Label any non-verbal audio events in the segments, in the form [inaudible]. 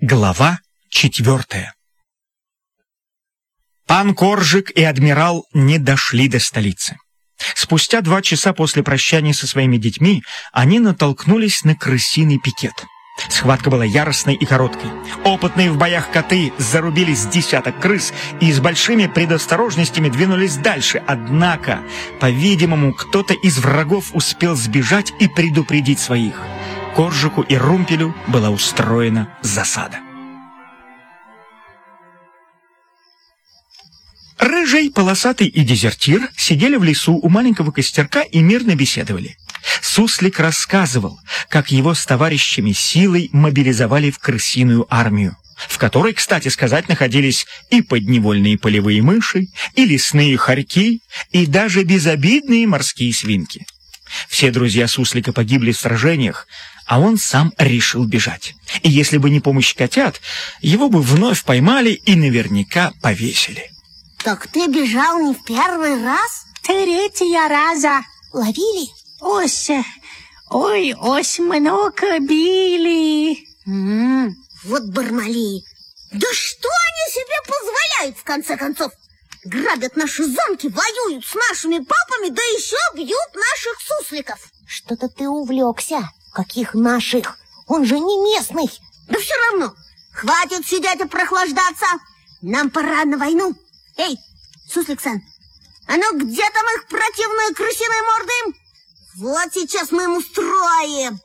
Глава четвертая Пан Коржик и адмирал не дошли до столицы. Спустя два часа после прощания со своими детьми они натолкнулись на крысиный пикет. Схватка была яростной и короткой. Опытные в боях коты зарубили с десяток крыс и с большими предосторожностями двинулись дальше. Однако, по-видимому, кто-то из врагов успел сбежать и предупредить своих – Коржику и Румпелю была устроена засада. Рыжий, полосатый и дезертир сидели в лесу у маленького костерка и мирно беседовали. Суслик рассказывал, как его с товарищами силой мобилизовали в крысиную армию, в которой, кстати сказать, находились и подневольные полевые мыши, и лесные хорьки, и даже безобидные морские свинки. Все друзья Суслика погибли в сражениях, а он сам решил бежать. И если бы не помощь котят, его бы вновь поймали и наверняка повесили. Так ты бежал не в первый раз? Третья раза. Ловили? Ось, ой, ось много били. М -м, вот бармали. Да что они себе позволяют, в конце концов? Грабят наши замки, воюют с нашими папами, да еще бьют наших сусликов. Что-то ты увлекся. Каких наших? Он же не местный. Да все равно. Хватит сидеть и прохлаждаться. Нам пора на войну. Эй, Суслик-сан, а ну где там их противные крысиные морды? Вот сейчас мы им устроим.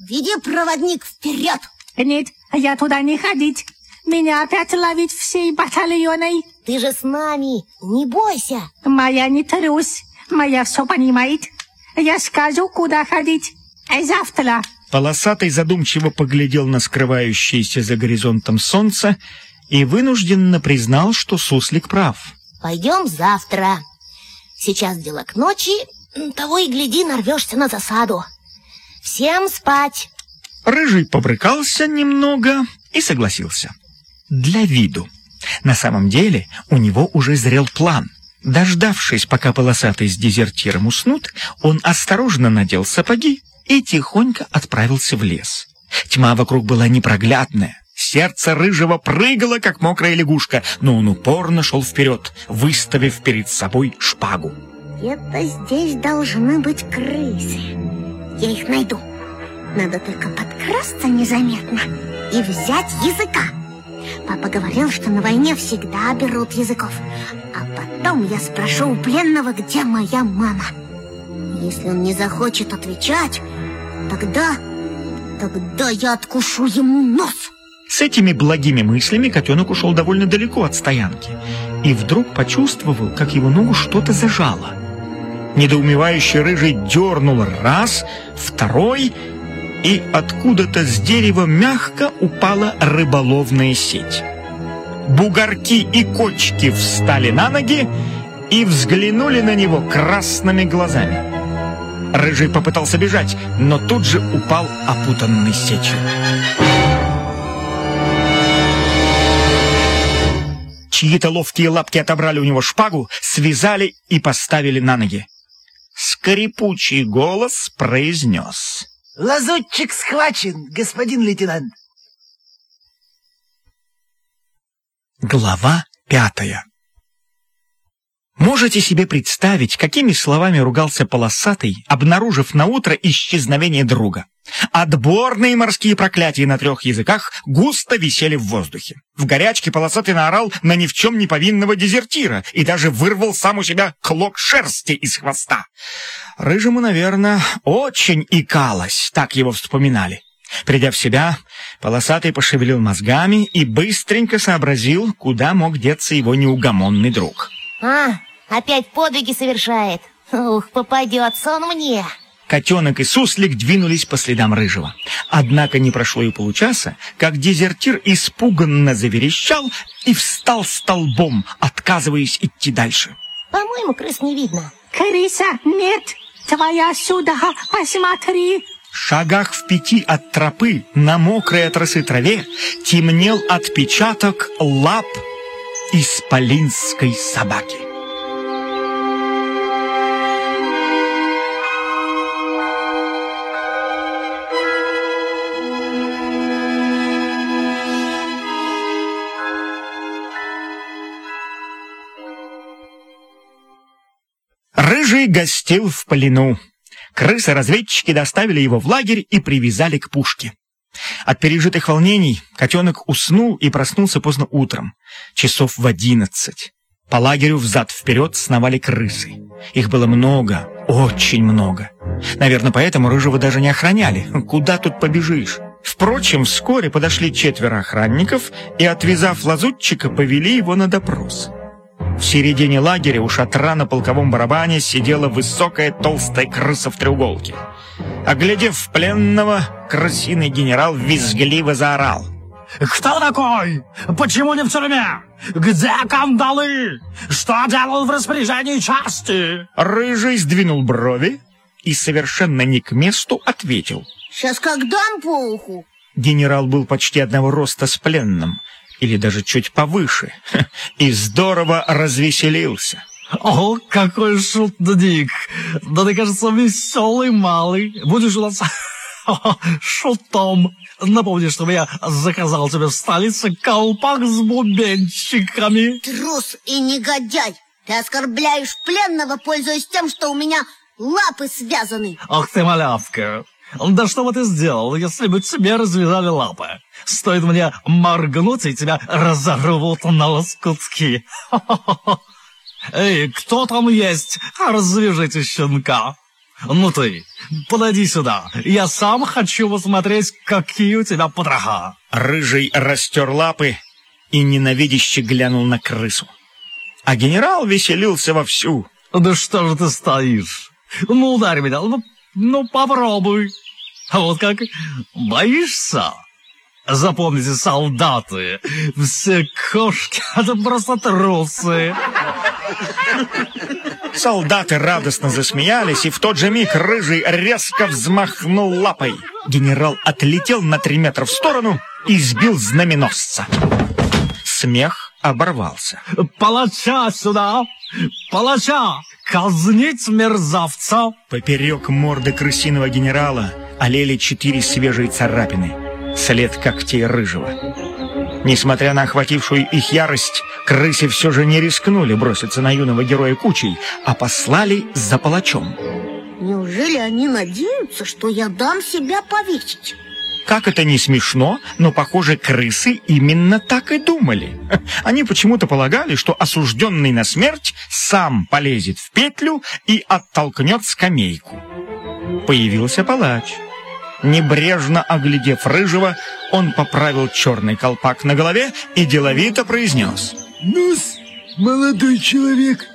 Веди проводник вперед. Нет, я туда не ходить. Меня опять ловить всей батальоной. Ты же с нами, не бойся. Моя не трусь, моя все понимает. Я скажу, куда ходить. Завтра. Полосатый задумчиво поглядел на скрывающееся за горизонтом солнце и вынужденно признал, что суслик прав. Пойдем завтра. Сейчас дело к ночи, того и гляди, нарвешься на засаду. Всем спать. Рыжий побрыкался немного и согласился. Для виду. На самом деле у него уже зрел план. Дождавшись, пока полосатый с дезертиром уснут, он осторожно надел сапоги и тихонько отправился в лес. Тьма вокруг была непроглядная. Сердце рыжего прыгало, как мокрая лягушка, но он упорно шел вперед, выставив перед собой шпагу. Где-то здесь должны быть крысы. Я их найду. Надо только подкрасться незаметно и взять языка. Папа говорил, что на войне всегда берут языков. А потом я спрошу у пленного, где моя мама. Если он не захочет отвечать, тогда... тогда я откушу ему нос. С этими благими мыслями котенок ушел довольно далеко от стоянки и вдруг почувствовал, как его ногу что-то зажало. Недоумевающий рыжий дернул раз, второй, и откуда-то с дерева мягко упала рыболовная сеть. Бугорки и кочки встали на ноги и взглянули на него красными глазами. Рыжий попытался бежать, но тут же упал опутанный сетью. Чьи-то ловкие лапки отобрали у него шпагу, связали и поставили на ноги. Скрипучий голос произнес. «Лазутчик схвачен, господин лейтенант!» Глава пятая Можете себе представить, какими словами ругался полосатый, обнаружив на утро исчезновение друга. Отборные морские проклятия на трех языках густо висели в воздухе. В горячке полосатый наорал на ни в чем не повинного дезертира и даже вырвал сам у себя клок шерсти из хвоста. Рыжему, наверное, очень икалось, так его вспоминали. Придя в себя, полосатый пошевелил мозгами и быстренько сообразил, куда мог деться его неугомонный друг. А, опять подвиги совершает. Ух, попадется он мне. Котенок и суслик двинулись по следам рыжего. Однако не прошло и получаса, как дезертир испуганно заверещал и встал столбом, отказываясь идти дальше. По-моему, крыс не видно. Крыса, нет, твоя сюда, посмотри. В шагах в пяти от тропы на мокрой от росы траве темнел отпечаток лап исполинской собаки. Рыжий гостил в плену. Крысы-разведчики доставили его в лагерь и привязали к пушке. От пережитых волнений котенок уснул и проснулся поздно утром, часов в одиннадцать. По лагерю взад-вперед сновали крысы. Их было много, очень много. Наверное, поэтому Рыжего даже не охраняли. Куда тут побежишь? Впрочем, вскоре подошли четверо охранников и, отвязав лазутчика, повели его на допрос. В середине лагеря у шатра на полковом барабане сидела высокая толстая крыса в треуголке. Оглядев пленного, крысиный генерал визгливо заорал. Кто такой? Почему не в тюрьме? Где кандалы? Что делал в распоряжении части? Рыжий сдвинул брови и совершенно не к месту ответил. Сейчас как дам по уху. Генерал был почти одного роста с пленным, или даже чуть повыше, [laughs] и здорово развеселился. О, какой шутник! Да ты, кажется, веселый малый. Будешь у нас [laughs] шутом. Напомни, что я заказал тебе в столице колпак с бубенчиками. Трус и негодяй. Ты оскорбляешь пленного, пользуясь тем, что у меня лапы связаны. Ах ты малявка. Да что бы ты сделал, если бы тебе развязали лапы? Стоит мне моргнуть, и тебя разорвут на лоскутки. [laughs] Эй, кто там есть? Развяжите щенка. Ну ты, подойди сюда. Я сам хочу посмотреть, какие у тебя потроха. Рыжий растер лапы и ненавидяще глянул на крысу. А генерал веселился вовсю. Да что же ты стоишь? Ну, ударь меня, ну, ну попробуй. А вот как, боишься? Запомните, солдаты, все кошки — это просто трусы. Солдаты радостно засмеялись, и в тот же миг Рыжий резко взмахнул лапой. Генерал отлетел на три метра в сторону и сбил знаменосца. Смех оборвался. Палача сюда! Палача! Казнить мерзавца! Поперек морды крысиного генерала олели четыре свежие царапины. След когтей Рыжего. Несмотря на охватившую их ярость, крысы все же не рискнули броситься на юного героя кучей, а послали за палачом. Неужели они надеются, что я дам себя повесить? Как это не смешно, но, похоже, крысы именно так и думали. [laughs] Они почему-то полагали, что осужденный на смерть сам полезет в петлю и оттолкнет скамейку. Появился палач. Небрежно оглядев рыжего, он поправил черный колпак на голове и деловито произнес. ну молодой человек,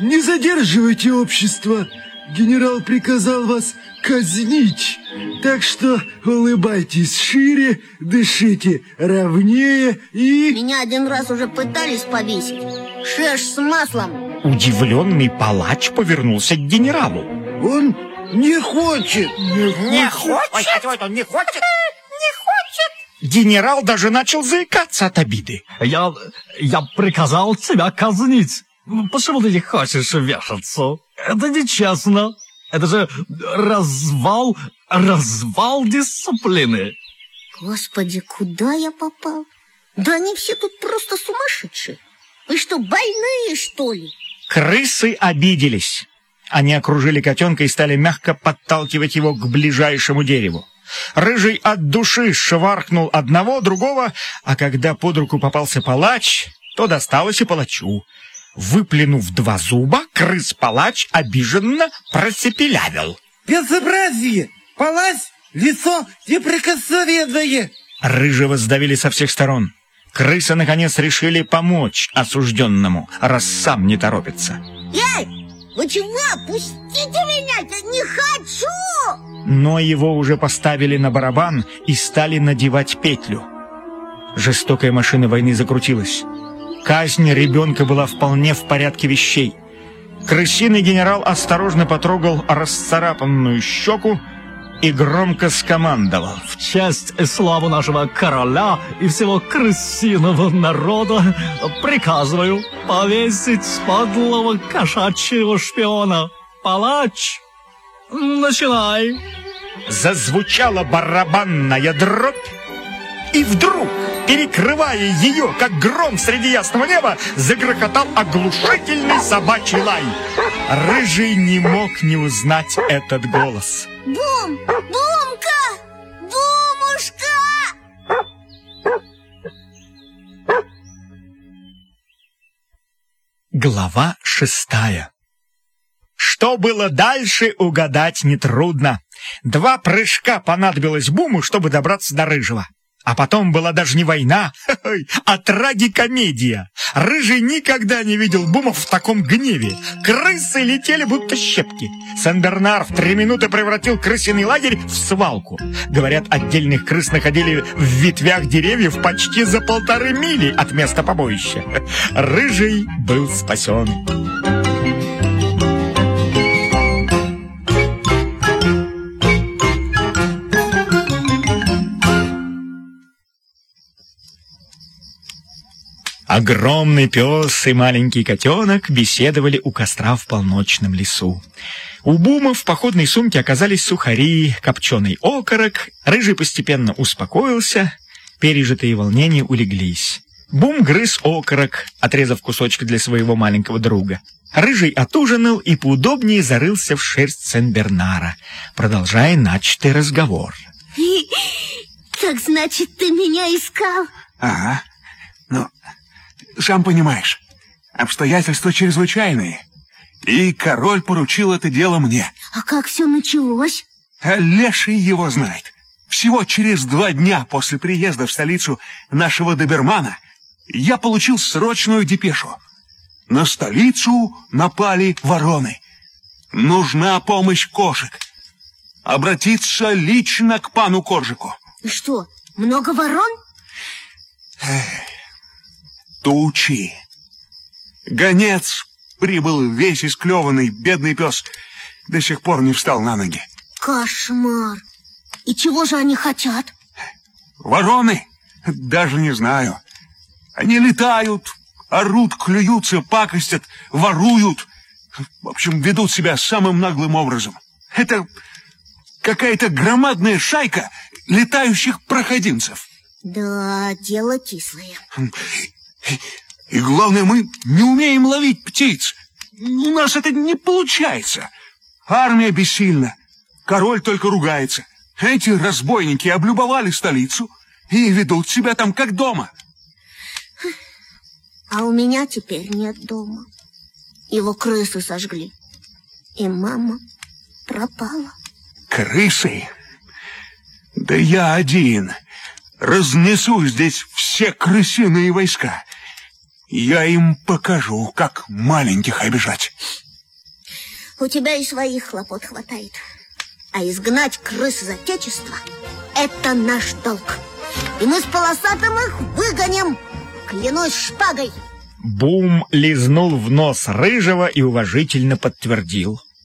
не задерживайте общество. Генерал приказал вас казнить. Так что улыбайтесь шире, дышите ровнее и... Меня один раз уже пытались повесить. Шеш с маслом. Удивленный палач повернулся к генералу. Он не хочет. Не хочет? Ой, он не хочет? Не хочет. Генерал даже начал заикаться от обиды. Я... я приказал тебя казнить. Почему ты не хочешь вешаться? Это нечестно. Это же развал... развал дисциплины. Господи, куда я попал? Да они все тут просто сумасшедшие. Вы что, больные, что ли? Крысы обиделись. Они окружили котенка и стали мягко подталкивать его к ближайшему дереву. Рыжий от души шваркнул одного, другого, а когда под руку попался палач, то досталось и палачу. Выплюнув два зуба, крыс-палач обиженно просепелявил. Безобразие! Палач, лицо неприкосновенное! Рыжего сдавили со всех сторон. Крысы, наконец, решили помочь осужденному, раз сам не торопится. Эй, вы чего? Пустите меня! Я не хочу! Но его уже поставили на барабан и стали надевать петлю. Жестокая машина войны закрутилась. Казнь ребенка была вполне в порядке вещей. Крысиный генерал осторожно потрогал расцарапанную щеку и громко скомандовал. В честь и славу нашего короля и всего крысиного народа приказываю повесить подлого кошачьего шпиона. Палач, начинай. Зазвучала барабанная дробь, и вдруг перекрывая ее, как гром среди ясного неба, загрохотал оглушительный собачий лай. Рыжий не мог не узнать этот голос. Бум! Бумка! Бумушка! Глава шестая Что было дальше, угадать нетрудно. Два прыжка понадобилось Буму, чтобы добраться до Рыжего. А потом была даже не война, [laughs] а трагикомедия. Рыжий никогда не видел Бумов в таком гневе. Крысы летели, будто щепки. Сен-Бернар в три минуты превратил крысиный лагерь в свалку. Говорят, отдельных крыс находили в ветвях деревьев почти за полторы мили от места побоища. [laughs] Рыжий был спасен. Огромный пес и маленький котенок беседовали у костра в полночном лесу. У Бума в походной сумке оказались сухари, копченый окорок. Рыжий постепенно успокоился, пережитые волнения улеглись. Бум грыз окорок, отрезав кусочки для своего маленького друга. Рыжий отужинал и поудобнее зарылся в шерсть Сен-Бернара, продолжая начатый разговор. [laughs] Так значит, ты меня искал? Ага. Ну, сам понимаешь, обстоятельства чрезвычайные. И король поручил это дело мне. А как все началось? А леший его знает. Всего через два дня после приезда в столицу нашего добермана я получил срочную депешу. На столицу напали вороны. Нужна помощь кошек. Обратиться лично к пану Коржику. И что, много ворон? Тучи. Гонец прибыл весь исклеванный, бедный пес. До сих пор не встал на ноги. Кошмар. И чего же они хотят? Вороны? Даже не знаю. Они летают, орут, клюются, пакостят, воруют. В общем, ведут себя самым наглым образом. Это какая-то громадная шайка летающих проходимцев. Да, дело кислое. И главное, мы не умеем ловить птиц. У нас это не получается. Армия бессильна. Король только ругается. Эти разбойники облюбовали столицу и ведут себя там как дома. А у меня теперь нет дома. Его крысы сожгли. И мама пропала. Крысы? Да я один. Разнесу здесь все крысиные войска. Я им покажу, как маленьких обижать. У тебя и своих хлопот хватает. А изгнать крыс из Отечества – это наш долг. И мы с полосатым их выгоним. Клянусь шпагой. Бум лизнул в нос рыжего и уважительно подтвердил.